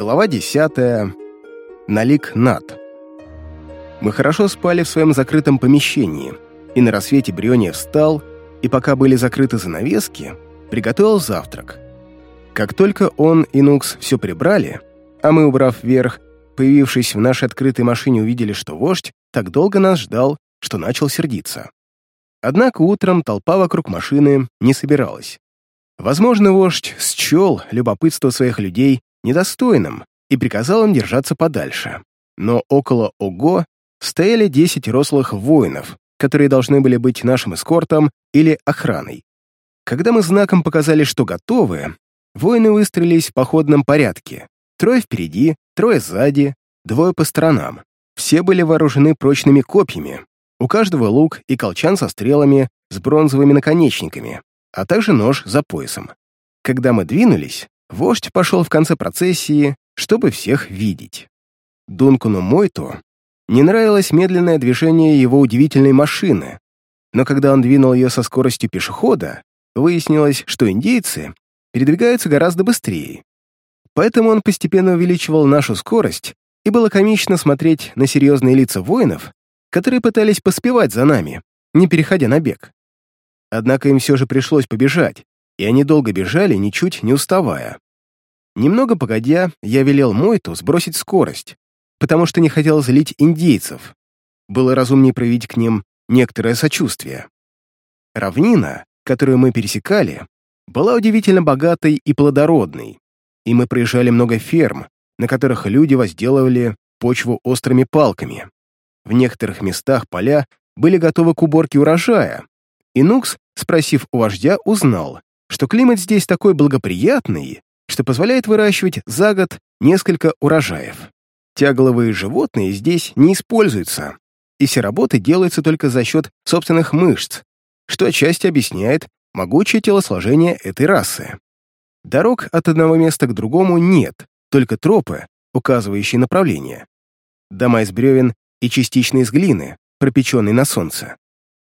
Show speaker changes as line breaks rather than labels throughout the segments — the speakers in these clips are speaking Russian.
Глава 10. Налик над. Мы хорошо спали в своем закрытом помещении, и на рассвете Бриония встал, и пока были закрыты занавески, приготовил завтрак. Как только он и Нукс все прибрали, а мы, убрав вверх, появившись в нашей открытой машине, увидели, что вождь так долго нас ждал, что начал сердиться. Однако утром толпа вокруг машины не собиралась. Возможно, вождь счел любопытство своих людей недостойным и приказал им держаться подальше. Но около Ого стояли 10 рослых воинов, которые должны были быть нашим эскортом или охраной. Когда мы знаком показали, что готовы, воины выстроились в походном порядке. Трое впереди, трое сзади, двое по сторонам. Все были вооружены прочными копьями. У каждого лук и колчан со стрелами с бронзовыми наконечниками, а также нож за поясом. Когда мы двинулись, вождь пошел в конце процессии, чтобы всех видеть. Дункану Мойту не нравилось медленное движение его удивительной машины, но когда он двинул ее со скоростью пешехода, выяснилось, что индейцы передвигаются гораздо быстрее. Поэтому он постепенно увеличивал нашу скорость, и было комично смотреть на серьезные лица воинов, которые пытались поспевать за нами, не переходя на бег. Однако им все же пришлось побежать, и они долго бежали, ничуть не уставая. Немного погодя, я велел Мойту сбросить скорость, потому что не хотел злить индейцев. Было разумнее проявить к ним некоторое сочувствие. Равнина, которую мы пересекали, была удивительно богатой и плодородной, и мы проезжали много ферм, на которых люди возделывали почву острыми палками. В некоторых местах поля были готовы к уборке урожая, и Нукс, спросив у вождя, узнал, что климат здесь такой благоприятный, что позволяет выращивать за год несколько урожаев. Тягловые животные здесь не используются, и все работы делаются только за счет собственных мышц, что отчасти объясняет могучее телосложение этой расы. Дорог от одного места к другому нет, только тропы, указывающие направление. Дома из бревен и частично из глины, пропеченной на солнце.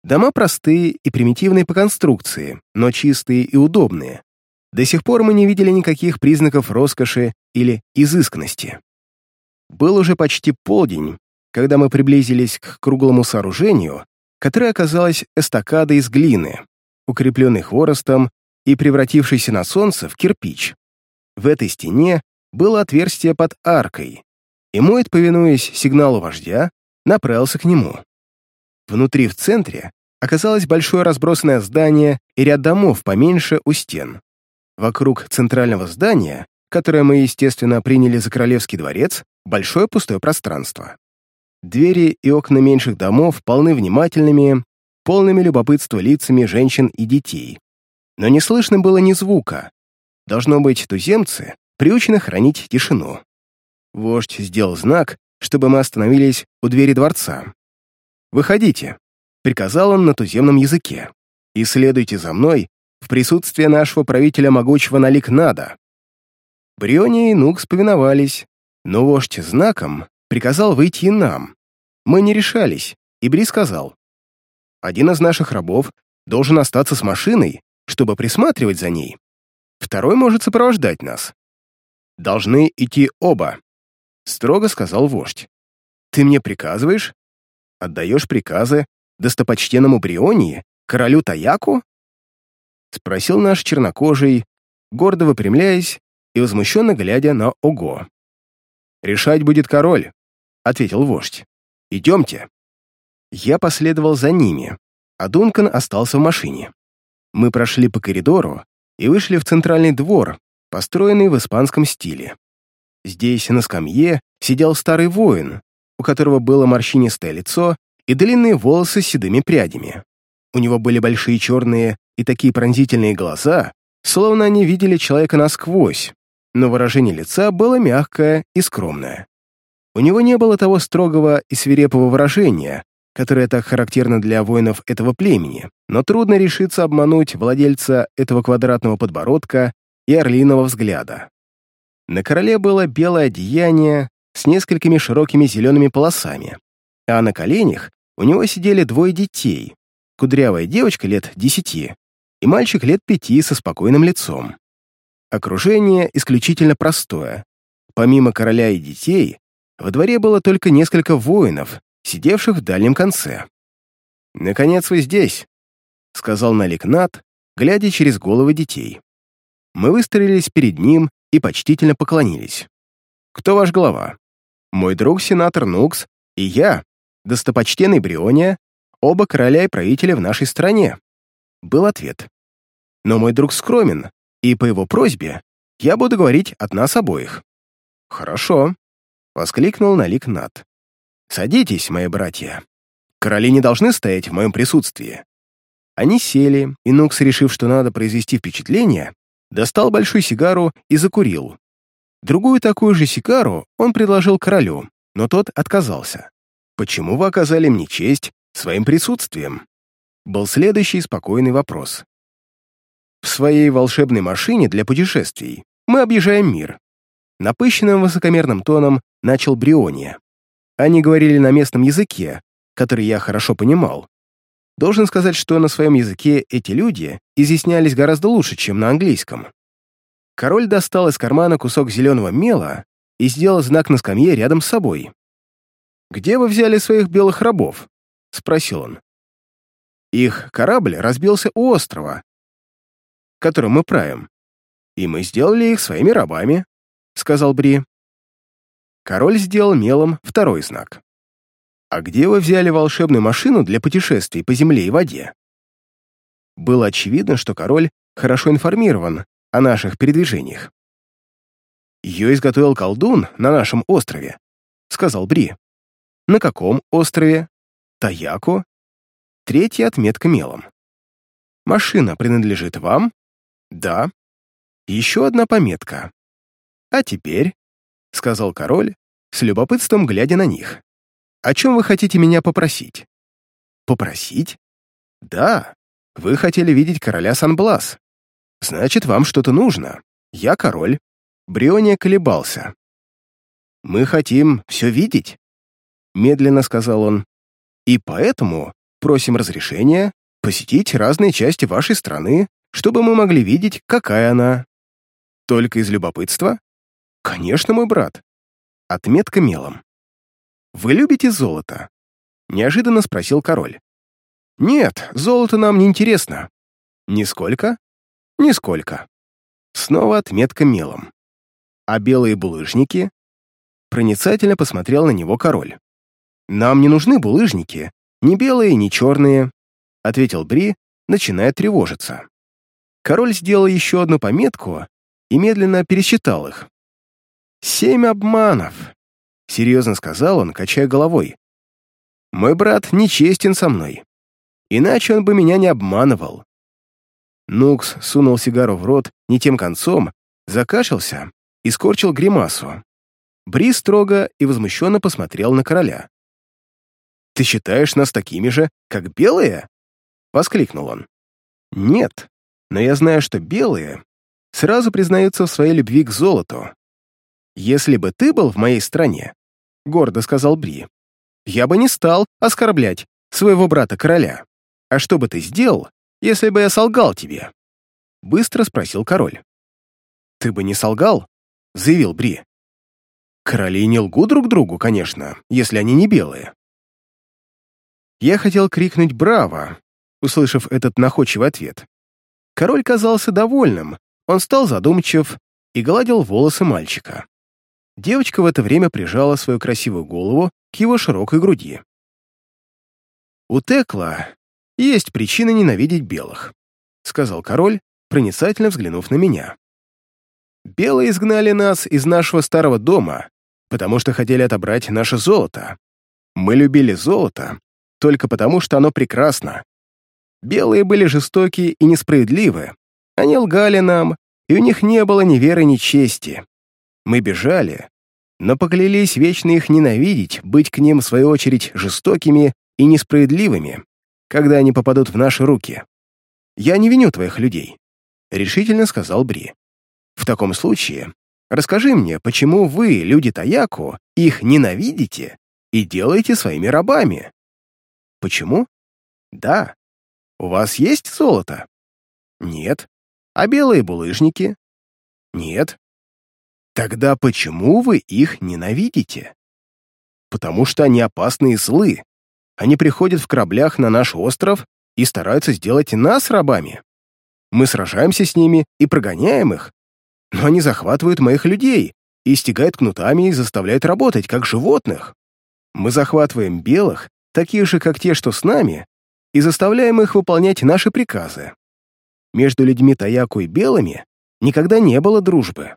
Дома простые и примитивные по конструкции, но чистые и удобные. До сих пор мы не видели никаких признаков роскоши или изысканности. Был уже почти полдень, когда мы приблизились к круглому сооружению, которое оказалось эстакадой из глины, укрепленной хворостом и превратившейся на солнце в кирпич. В этой стене было отверстие под аркой, и Мойт, повинуясь сигналу вождя, направился к нему. Внутри в центре оказалось большое разбросанное здание и ряд домов поменьше у стен. Вокруг центрального здания, которое мы, естественно, приняли за королевский дворец, большое пустое пространство. Двери и окна меньших домов полны внимательными, полными любопытства лицами женщин и детей. Но не слышно было ни звука. Должно быть, туземцы приучены хранить тишину. Вождь сделал знак, чтобы мы остановились у двери дворца. «Выходите», — приказал он на туземном языке, «и следуйте за мной в присутствие нашего правителя могучего налик Нада». Бриони и Нукс повиновались, но вождь знаком приказал выйти и нам. Мы не решались, и Бри сказал, «Один из наших рабов должен остаться с машиной, чтобы присматривать за ней. Второй может сопровождать нас. Должны идти оба», — строго сказал вождь. «Ты мне приказываешь? Отдаешь приказы достопочтенному Брионии, королю Таяку?» — спросил наш чернокожий, гордо выпрямляясь и возмущенно глядя на Ого. «Решать будет король», — ответил вождь. «Идемте». Я последовал за ними, а Дункан остался в машине. Мы прошли по коридору и вышли в центральный двор, построенный в испанском стиле. Здесь, на скамье, сидел старый воин, у которого было морщинистое лицо и длинные волосы с седыми прядями. У него были большие черные и такие пронзительные глаза, словно они видели человека насквозь, но выражение лица было мягкое и скромное. У него не было того строгого и свирепого выражения, которое так характерно для воинов этого племени, но трудно решиться обмануть владельца этого квадратного подбородка и орлиного взгляда. На короле было белое одеяние с несколькими широкими зелеными полосами, а на коленях у него сидели двое детей, кудрявая девочка лет десяти и мальчик лет пяти со спокойным лицом. Окружение исключительно простое. Помимо короля и детей, во дворе было только несколько воинов, сидевших в дальнем конце. «Наконец вы здесь», — сказал Налик Нат, глядя через головы детей. Мы выстроились перед ним и почтительно поклонились. «Кто ваш глава?» «Мой друг, сенатор Нукс, и я, достопочтенный Бриония, оба короля и правителя в нашей стране», — был ответ. «Но мой друг скромен, и по его просьбе я буду говорить от нас обоих». «Хорошо», — воскликнул Налик Нат. «Садитесь, мои братья. Короли не должны стоять в моем присутствии». Они сели, и Нукс, решив, что надо произвести впечатление, достал большую сигару и закурил. Другую такую же сигару он предложил королю, но тот отказался. «Почему вы оказали мне честь своим присутствием?» Был следующий спокойный вопрос. «В своей волшебной машине для путешествий мы объезжаем мир». Напыщенным высокомерным тоном начал Бриония. Они говорили на местном языке, который я хорошо понимал. Должен сказать, что на своем языке эти люди изъяснялись гораздо лучше, чем на английском. Король достал из кармана кусок зеленого мела и сделал знак на скамье рядом с собой. «Где вы взяли своих белых рабов?» — спросил он. «Их корабль разбился у острова, которым мы правим, и мы сделали их своими рабами», — сказал Бри. Король сделал мелом второй знак. «А где вы взяли волшебную машину для путешествий по земле и воде?» Было очевидно, что король хорошо информирован о наших передвижениях. «Ее изготовил колдун на нашем острове», — сказал Бри. «На каком острове?» «Таяко». Третья отметка мелом. «Машина принадлежит вам?» «Да». Еще одна пометка. «А теперь», — сказал король, с любопытством глядя на них. «О чем вы хотите меня попросить?» «Попросить?» «Да, вы хотели видеть короля Санблас. Значит, вам что-то нужно. Я король». Бриония колебался. «Мы хотим все видеть», — медленно сказал он. «И поэтому просим разрешения посетить разные части вашей страны, чтобы мы могли видеть, какая она». «Только из любопытства?» «Конечно, мой брат. Отметка мелом. «Вы любите золото?» — неожиданно спросил король. «Нет, золото нам не интересно». «Нисколько?» «Нисколько». Снова отметка мелом. «А белые булыжники?» Проницательно посмотрел на него король. «Нам не нужны булыжники, ни белые, ни черные», — ответил Бри, начиная тревожиться. Король сделал еще одну пометку и медленно пересчитал их. «Семь обманов», — серьезно сказал он, качая головой. «Мой брат нечестен со мной. Иначе он бы меня не обманывал». Нукс сунул сигару в рот не тем концом, закашлялся и скорчил гримасу. Бри строго и возмущенно посмотрел на короля. «Ты считаешь нас такими же, как белые?» — воскликнул он. «Нет, но я знаю, что белые сразу признаются в своей любви к золоту, «Если бы ты был в моей стране», — гордо сказал Бри, «я бы не стал оскорблять своего брата-короля. А что бы ты сделал, если бы я солгал тебе?» Быстро спросил король. «Ты бы не солгал?» — заявил Бри. «Короли не лгут друг другу, конечно, если они не белые». Я хотел крикнуть «Браво!», услышав этот находчивый ответ. Король казался довольным, он стал задумчив и гладил волосы мальчика. Девочка в это время прижала свою красивую голову к его широкой груди. «У Текла есть причина ненавидеть белых», — сказал король, проницательно взглянув на меня. «Белые изгнали нас из нашего старого дома, потому что хотели отобрать наше золото. Мы любили золото только потому, что оно прекрасно. Белые были жестокие и несправедливы. Они лгали нам, и у них не было ни веры, ни чести. Мы бежали, но поклялись вечно их ненавидеть, быть к ним, в свою очередь, жестокими и несправедливыми, когда они попадут в наши руки. Я не виню твоих людей», — решительно сказал Бри. «В таком случае расскажи мне, почему вы, люди Таяку, их ненавидите и делаете своими рабами?» «Почему?» «Да. У вас есть золото?» «Нет. А белые булыжники?» «Нет. Тогда почему вы их ненавидите? Потому что они опасны и злы. Они приходят в кораблях на наш остров и стараются сделать нас рабами. Мы сражаемся с ними и прогоняем их, но они захватывают моих людей и стягают кнутами и заставляют работать, как животных. Мы захватываем белых, таких же, как те, что с нами, и заставляем их выполнять наши приказы. Между людьми Таяку и белыми никогда не было дружбы.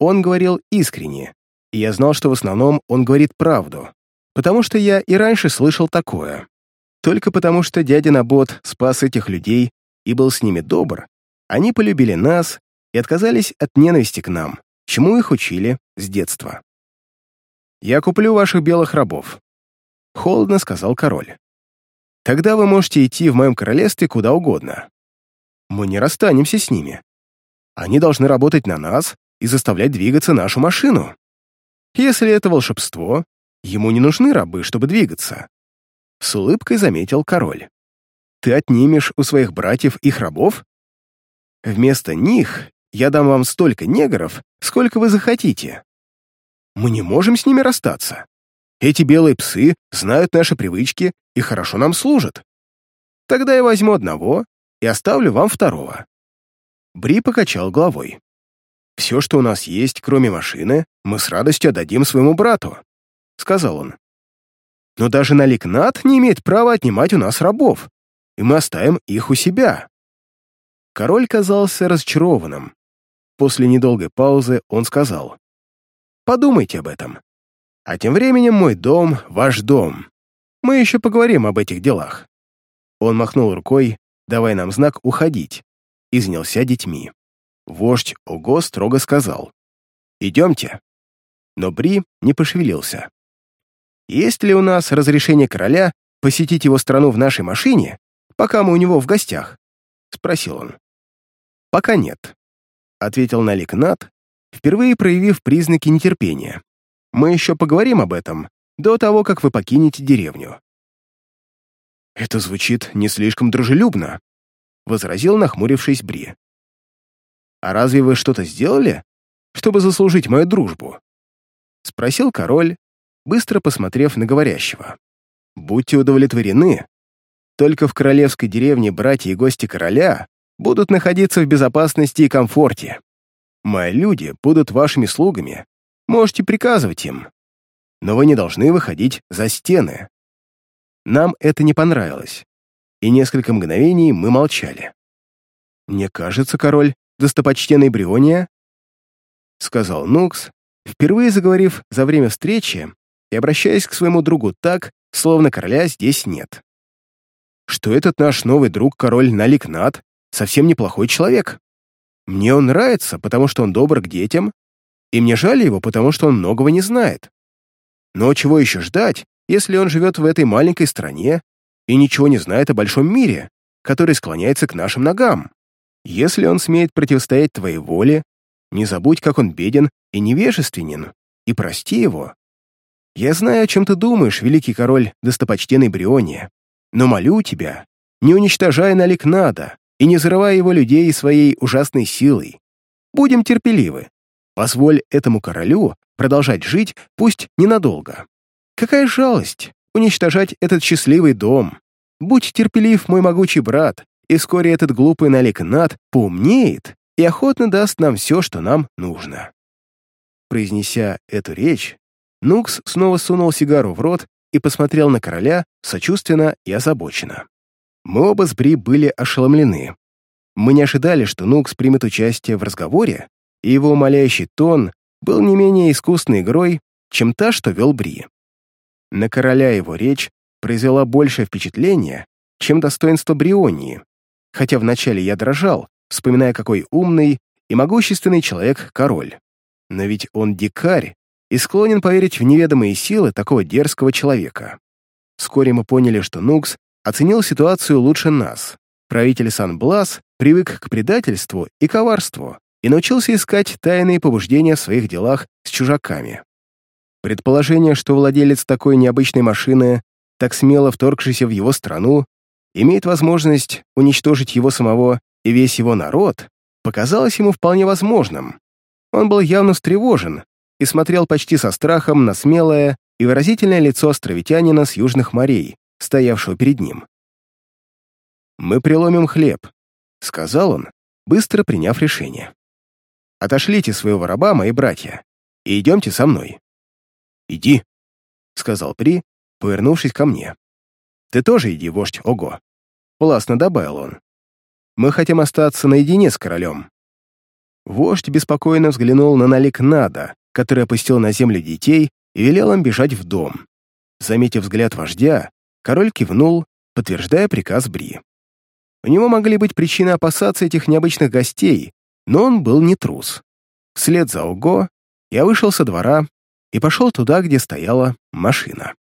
Он говорил искренне, и я знал, что в основном он говорит правду, потому что я и раньше слышал такое. Только потому, что дядя Набот спас этих людей и был с ними добр, они полюбили нас и отказались от ненависти к нам, чему их учили с детства. «Я куплю ваших белых рабов», — холодно сказал король. «Тогда вы можете идти в моем королевстве куда угодно. Мы не расстанемся с ними. Они должны работать на нас и заставлять двигаться нашу машину. Если это волшебство, ему не нужны рабы, чтобы двигаться. С улыбкой заметил король. Ты отнимешь у своих братьев их рабов? Вместо них я дам вам столько негров, сколько вы захотите. Мы не можем с ними расстаться. Эти белые псы знают наши привычки и хорошо нам служат. Тогда я возьму одного и оставлю вам второго». Бри покачал головой. «Все, что у нас есть, кроме машины, мы с радостью отдадим своему брату», — сказал он. «Но даже Наликнат не имеет права отнимать у нас рабов, и мы оставим их у себя». Король казался разочарованным. После недолгой паузы он сказал, «Подумайте об этом. А тем временем мой дом — ваш дом. Мы еще поговорим об этих делах». Он махнул рукой, давая нам знак уходить, и занялся детьми. Вождь Ого строго сказал «Идемте». Но Бри не пошевелился. «Есть ли у нас разрешение короля посетить его страну в нашей машине, пока мы у него в гостях?» — спросил он. «Пока нет», — ответил Налик Нат, впервые проявив признаки нетерпения. «Мы еще поговорим об этом до того, как вы покинете деревню». «Это звучит не слишком дружелюбно», — возразил, нахмурившись Бри. «А разве вы что-то сделали, чтобы заслужить мою дружбу?» — спросил король, быстро посмотрев на говорящего. «Будьте удовлетворены. Только в королевской деревне братья и гости короля будут находиться в безопасности и комфорте. Мои люди будут вашими слугами, можете приказывать им, но вы не должны выходить за стены. Нам это не понравилось, и несколько мгновений мы молчали. «Мне кажется, король, достопочтенный Бриония», — сказал Нукс, впервые заговорив за время встречи и обращаясь к своему другу так, словно короля здесь нет. «Что этот наш новый друг, король Наликнат, совсем неплохой человек. Мне он нравится, потому что он добр к детям, и мне жаль его, потому что он многого не знает. Но чего еще ждать, если он живет в этой маленькой стране и ничего не знает о большом мире, который склоняется к нашим ногам. Если он смеет противостоять твоей воле, не забудь, как он беден и невежественен, и прости его. Я знаю, о чем ты думаешь, великий король достопочтенный Бриония, но молю тебя, не уничтожай налик надо и не взрывай его людей своей ужасной силой. Будем терпеливы. Позволь этому королю продолжать жить, пусть ненадолго. Какая жалость уничтожать этот счастливый дом. Будь терпелив, мой могучий брат, и вскоре этот глупый налик над поумнеет и охотно даст нам все, что нам нужно». Произнеся эту речь, Нукс снова сунул сигару в рот и посмотрел на короля сочувственно и озабоченно. Мы оба с Бри были ошеломлены. Мы не ожидали, что Нукс примет участие в разговоре, и его умоляющий тон был не менее искусной игрой, чем та, что вел Бри. На короля его речь произвела большее впечатление, чем достоинство Брионии, хотя вначале я дрожал, вспоминая, какой умный и могущественный человек король. Но ведь он дикарь и склонен поверить в неведомые силы такого дерзкого человека. Вскоре мы поняли, что Нукс оценил ситуацию лучше нас. Правитель Сан-Блас привык к предательству и коварству и научился искать тайные побуждения в своих делах с чужаками. Предположение, что владелец такой необычной машины, так смело вторгшийся в его страну, имеет возможность уничтожить его самого и весь его народ, показалось ему вполне возможным. Он был явно встревожен и смотрел почти со страхом на смелое и выразительное лицо островитянина с южных морей, стоявшего перед ним. «Мы приломим хлеб», — сказал он, быстро приняв решение. «Отошлите своего раба, мои братья, и идемте со мной». «Иди», — сказал При, повернувшись ко мне. «Ты тоже иди, вождь Ого», — властно добавил он. «Мы хотим остаться наедине с королем». Вождь беспокойно взглянул на налик Нада, который опустил на землю детей и велел им бежать в дом. Заметив взгляд вождя, король кивнул, подтверждая приказ Бри. У него могли быть причины опасаться этих необычных гостей, но он был не трус. Вслед за Ого я вышел со двора и пошел туда, где стояла машина.